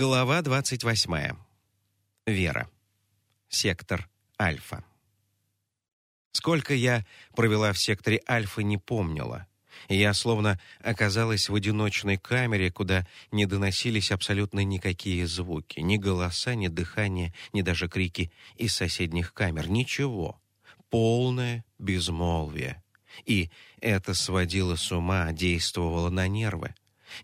Глава 28. Вера. Сектор Альфа. Сколько я провела в секторе Альфа, не помнила. Я словно оказалась в одиночной камере, куда не доносились абсолютно никакие звуки, ни голоса, ни дыхание, ни даже крики из соседних камер. Ничего. Полное безмолвие. И это сводило с ума, действовало на нервы.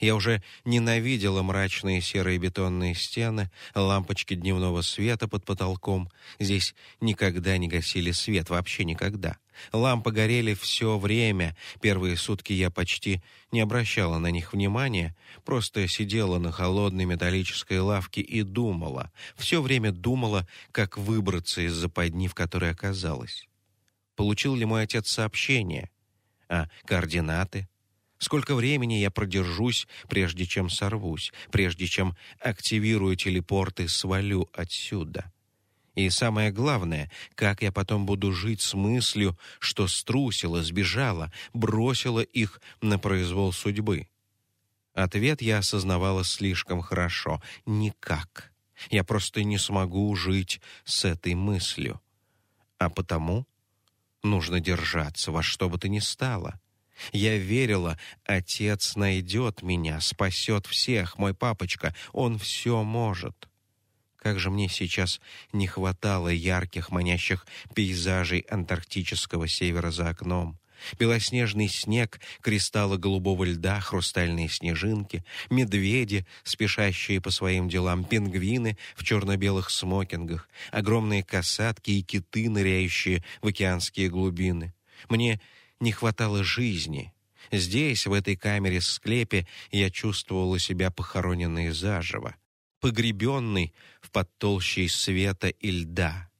Я уже ненавидела мрачные серые бетонные стены, лампочки дневного света под потолком. Здесь никогда не гасили свет, вообще никогда. Лампы горели все время. Первые сутки я почти не обращала на них внимания, просто сидела на холодной металлической лавке и думала. Все время думала, как выбраться из западни, в которой оказалась. Получил ли мой отец сообщение? А координаты? Сколько времени я продержусь, прежде чем сорвусь, прежде чем активирую телепорт и свалю отсюда? И самое главное, как я потом буду жить с мыслью, что струсила, сбежала, бросила их на произвол судьбы? Ответ я осознавала слишком хорошо. Никак. Я просто не смогу жить с этой мыслью. А потому нужно держаться во что бы то ни стало. Я верила, отец найдет меня, спасет всех, мой папочка, он все может. Как же мне сейчас не хватало ярких манящих пейзажей антарктического севера за окном. Белоснежный снег, кристаллы голубого льда, хрустальные снежинки, медведи, спешащие по своим делам, пингвины в черно-белых смокингах, огромные касатки и киты, ныряющие в океанские глубины. Мне не хватало жизни. Здесь, в этой камере-склепе, я чувствовала себя похороненной заживо, погребенной в подтолщей света и льда.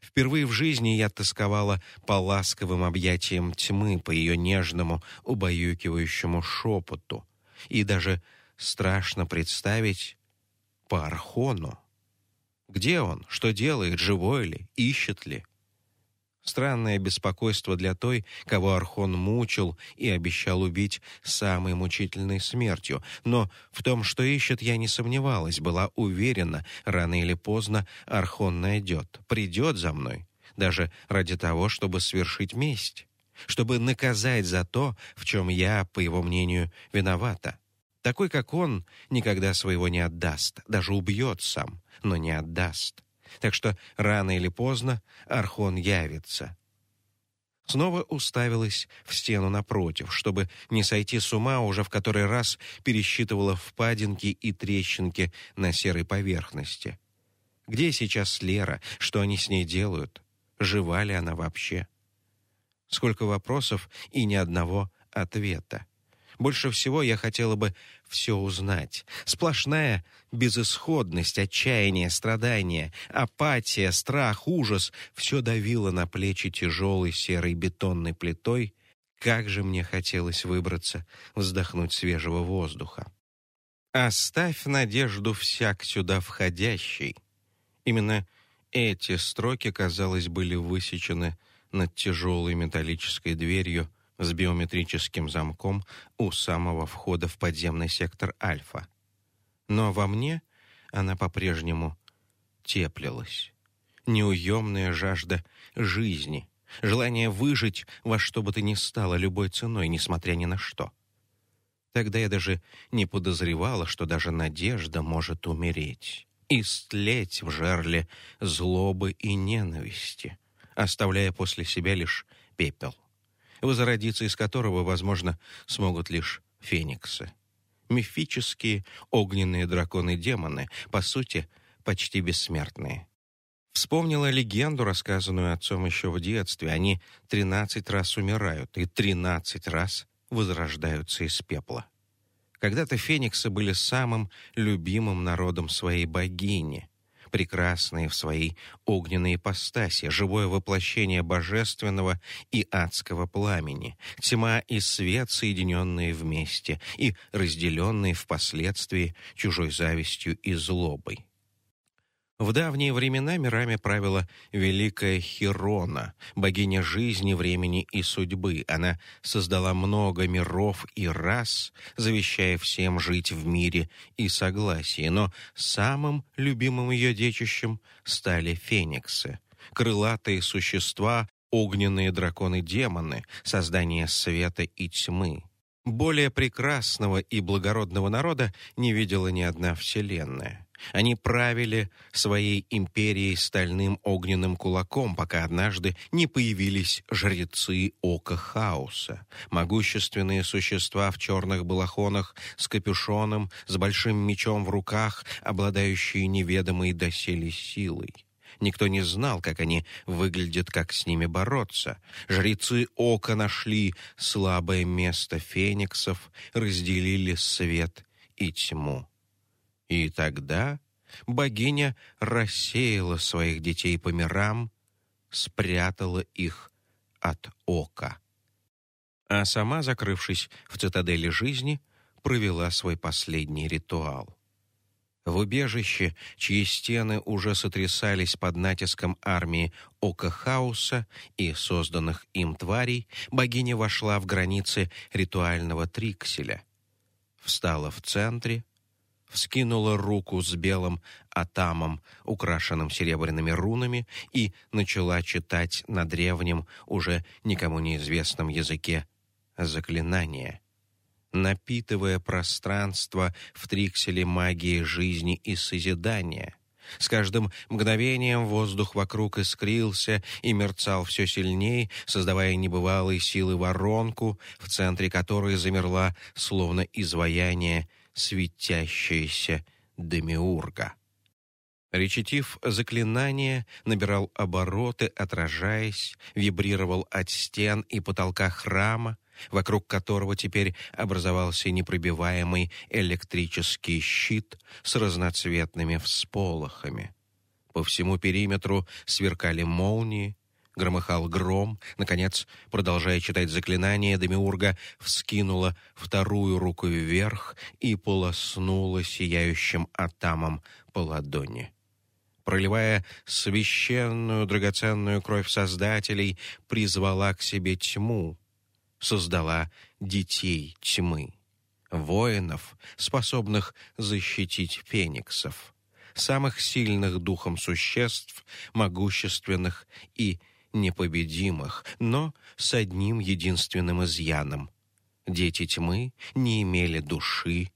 Впервые в жизни я тосковала по ласковым объятиям тьмы, по ее нежному, убаюкивающему шепоту. И даже страшно представить по Архону. Где он? Что делает? Живой ли? Ищет ли? Странное беспокойство для той, кого Архон мучил и обещал убить самой мучительной смертью. Но в том, что ищет, я не сомневалась, была уверена, рано или поздно Архон найдет, придет за мной, даже ради того, чтобы свершить месть, чтобы наказать за то, в чем я, по его мнению, виновата. Такой, как он, никогда своего не отдаст, даже убьет сам, но не отдаст. Так что рано или поздно Архон явится. Снова уставилась в стену напротив, чтобы не сойти с ума, уже в который раз пересчитывала впадинки и трещинки на серой поверхности. Где сейчас Лера? Что они с ней делают? Жива ли она вообще? Сколько вопросов и ни одного ответа. Больше всего я хотела бы все узнать. Сплошная безысходность, отчаяние, страдание, апатия, страх, ужас — все давило на плечи тяжелой серой бетонной плитой. Как же мне хотелось выбраться, вздохнуть свежего воздуха. «Оставь надежду всяк сюда входящий». Именно эти строки, казалось, были высечены над тяжелой металлической дверью — с биометрическим замком у самого входа в подземный сектор Альфа. Но во мне она по-прежнему теплилась. Неуемная жажда жизни, желание выжить во что бы то ни стало любой ценой, несмотря ни на что. Тогда я даже не подозревала, что даже надежда может умереть, истлеть в жерле злобы и ненависти, оставляя после себя лишь пепел возродиться из которого, возможно, смогут лишь фениксы. Мифические огненные драконы-демоны, по сути, почти бессмертные. Вспомнила легенду, рассказанную отцом еще в детстве. Они тринадцать раз умирают и тринадцать раз возрождаются из пепла. Когда-то фениксы были самым любимым народом своей богини — прекрасные в своей огненной ипостаси, живое воплощение божественного и адского пламени, тьма и свет, соединенные вместе и разделенные впоследствии чужой завистью и злобой. В давние времена мирами правила великая Хирона, богиня жизни, времени и судьбы. Она создала много миров и рас, завещая всем жить в мире и согласии. Но самым любимым ее детищем стали фениксы, крылатые существа, огненные драконы-демоны, создание света и тьмы. Более прекрасного и благородного народа не видела ни одна вселенная. Они правили своей империей стальным огненным кулаком, пока однажды не появились жрецы Ока Хаоса, могущественные существа в черных балахонах с капюшоном, с большим мечом в руках, обладающие неведомой доселе силой. Никто не знал, как они выглядят, как с ними бороться. Жрецы Ока нашли слабое место фениксов, разделили свет и тьму. И тогда богиня рассеяла своих детей по мирам, спрятала их от ока. А сама, закрывшись в цитадели жизни, провела свой последний ритуал. В убежище, чьи стены уже сотрясались под натиском армии Ока Хаоса и созданных им тварей, богиня вошла в границы ритуального трикселя. Встала в центре, вскинула руку с белым атамом, украшенным серебряными рунами, и начала читать на древнем, уже никому неизвестном языке заклинание, напитывая пространство в трикселе магии жизни и созидания. С каждым мгновением воздух вокруг искрился и мерцал все сильнее, создавая небывалые силы воронку, в центре которой замерла, словно изваяние, светящаяся демиурга. Речитив заклинания набирал обороты, отражаясь, вибрировал от стен и потолка храма, вокруг которого теперь образовался непробиваемый электрический щит с разноцветными всполохами. По всему периметру сверкали молнии, громыхал гром. Наконец, продолжая читать заклинание, Демиурга вскинула вторую руку вверх и полоснула сияющим атамом по ладони. Проливая священную драгоценную кровь Создателей, призвала к себе тьму, создала детей тьмы, воинов, способных защитить фениксов, самых сильных духом существ, могущественных и непобедимых, но с одним единственным изъяном. Дети тьмы не имели души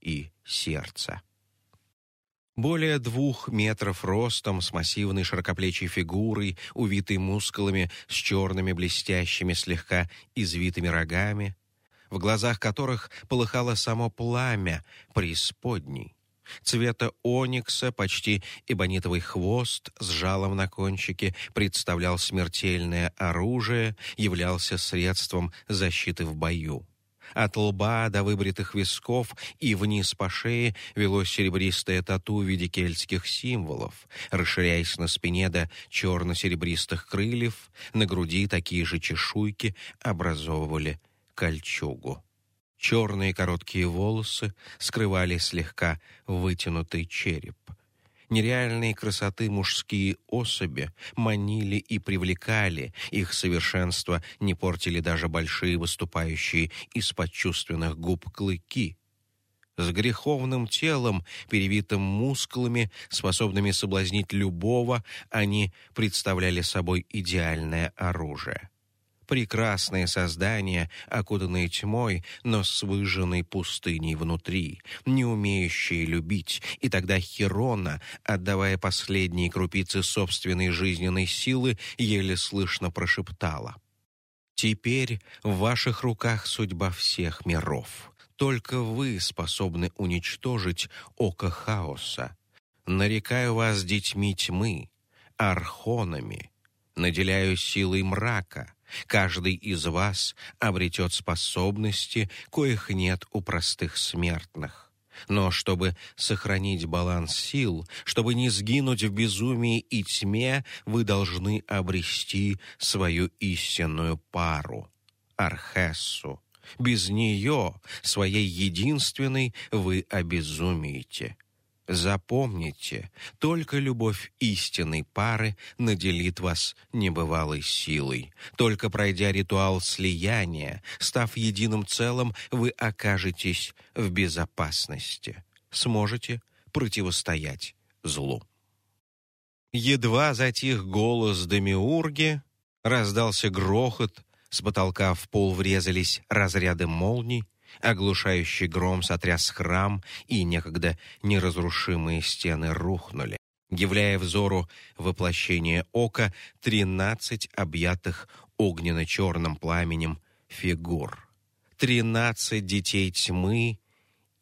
и сердца. Более двух метров ростом, с массивной широкоплечей фигурой, увитой мускулами, с черными блестящими, слегка извитыми рогами, в глазах которых полыхало само пламя преисподней цвета оникса, почти эбонитовый хвост с жалом на кончике представлял смертельное оружие, являлся средством защиты в бою. От лба до выбритых висков и вниз по шее велось серебристое тату в виде кельтских символов, расширяясь на спине до черно-серебристых крыльев, на груди такие же чешуйки образовывали кольчугу. Черные короткие волосы скрывали слегка вытянутый череп. Нереальные красоты мужские особи манили и привлекали, их совершенство не портили даже большие выступающие из-под чувственных губ клыки. С греховным телом, перевитым мускулами, способными соблазнить любого, они представляли собой идеальное оружие прекрасное создание, окутанное тьмой, но с выжженной пустыней внутри, не умеющее любить, и тогда Хирона, отдавая последние крупицы собственной жизненной силы, еле слышно прошептала. «Теперь в ваших руках судьба всех миров. Только вы способны уничтожить око хаоса. Нарекаю вас детьми тьмы, архонами, наделяю силой мрака» Каждый из вас обретет способности, коих нет у простых смертных. Но чтобы сохранить баланс сил, чтобы не сгинуть в безумии и тьме, вы должны обрести свою истинную пару — Архессу. Без нее, своей единственной, вы обезумеете. Запомните, только любовь истинной пары наделит вас небывалой силой. Только пройдя ритуал слияния, став единым целым, вы окажетесь в безопасности. Сможете противостоять злу. Едва затих голос Демиурги, раздался грохот, с потолка в пол врезались разряды молний, Оглушающий гром сотряс храм, и некогда неразрушимые стены рухнули, являя взору воплощение ока тринадцать объятых огненно-черным пламенем фигур. Тринадцать детей тьмы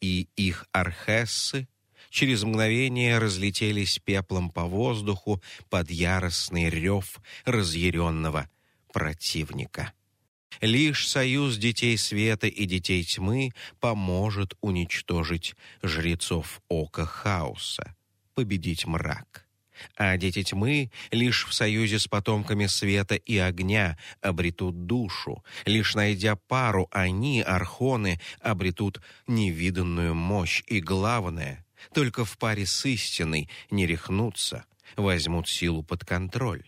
и их архессы через мгновение разлетелись пеплом по воздуху под яростный рев разъяренного противника. Лишь союз детей света и детей тьмы поможет уничтожить жрецов ока хаоса, победить мрак. А дети тьмы лишь в союзе с потомками света и огня обретут душу. Лишь найдя пару, они, архоны, обретут невиданную мощь. И главное, только в паре с истиной не рехнутся, возьмут силу под контроль.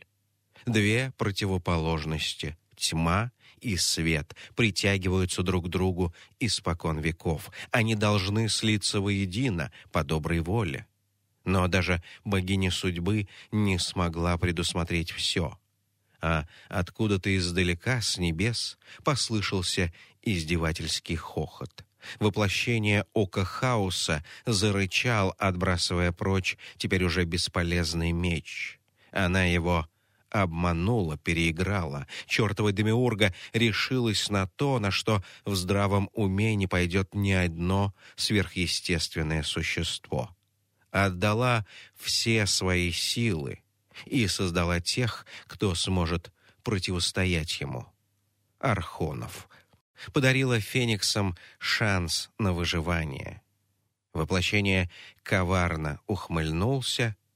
Две противоположности — тьма и свет притягиваются друг к другу испокон веков. Они должны слиться воедино по доброй воле. Но даже богиня судьбы не смогла предусмотреть все. А откуда-то издалека, с небес, послышался издевательский хохот. Воплощение ока хаоса зарычал, отбрасывая прочь теперь уже бесполезный меч. Она его обманула, переиграла. Чёртова демиурга решилась на то, на что в здравом уме не пойдет ни одно сверхъестественное существо. Отдала все свои силы и создала тех, кто сможет противостоять ему. Архонов. Подарила фениксам шанс на выживание. Воплощение коварно ухмыльнулся —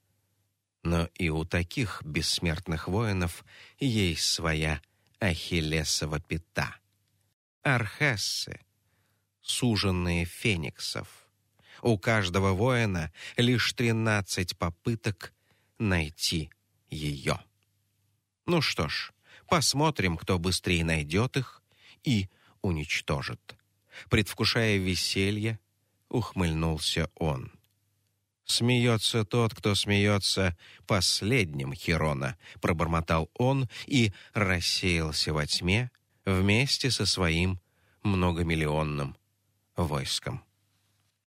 но и у таких бессмертных воинов есть своя ахиллесова пята. Архессы, суженные фениксов. У каждого воина лишь тринадцать попыток найти ее. Ну что ж, посмотрим, кто быстрее найдет их и уничтожит. Предвкушая веселье, ухмыльнулся он. «Смеется тот, кто смеется последним, Херона», — пробормотал он и рассеялся во тьме вместе со своим многомиллионным войском.